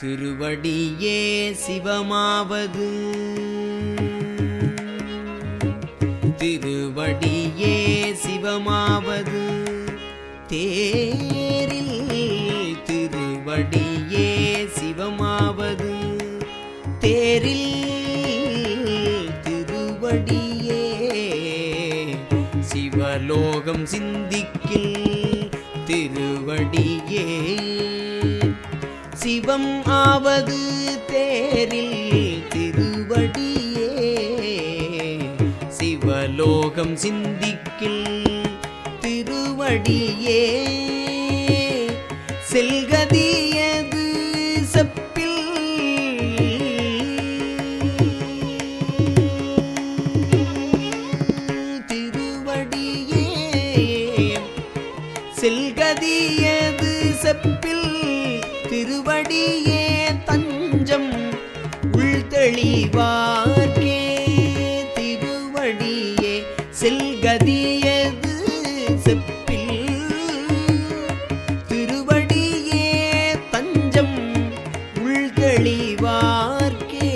திருவடியே சிவமாவது. திருவடியே சிவமாவது. தேரில் திருவடியே சிவமாவது. தேரில் திருவடியே சிவலோகம் சிந்திக்கில் திருவடியே சிவம் ஆவது தேரில் திருவடியே. சிவலோகம் சிந்திக்கில் திருவடியே. செல்கதியது செப்பில் திருவடியே. செல்கதியது செப்பில் திருவடியே தஞ்சம் உள்தெளிவார்க்கே திருவடியே செல்கதியது செப்பில் திருவடியே தஞ்சம் உள்தெளிவார்க்கே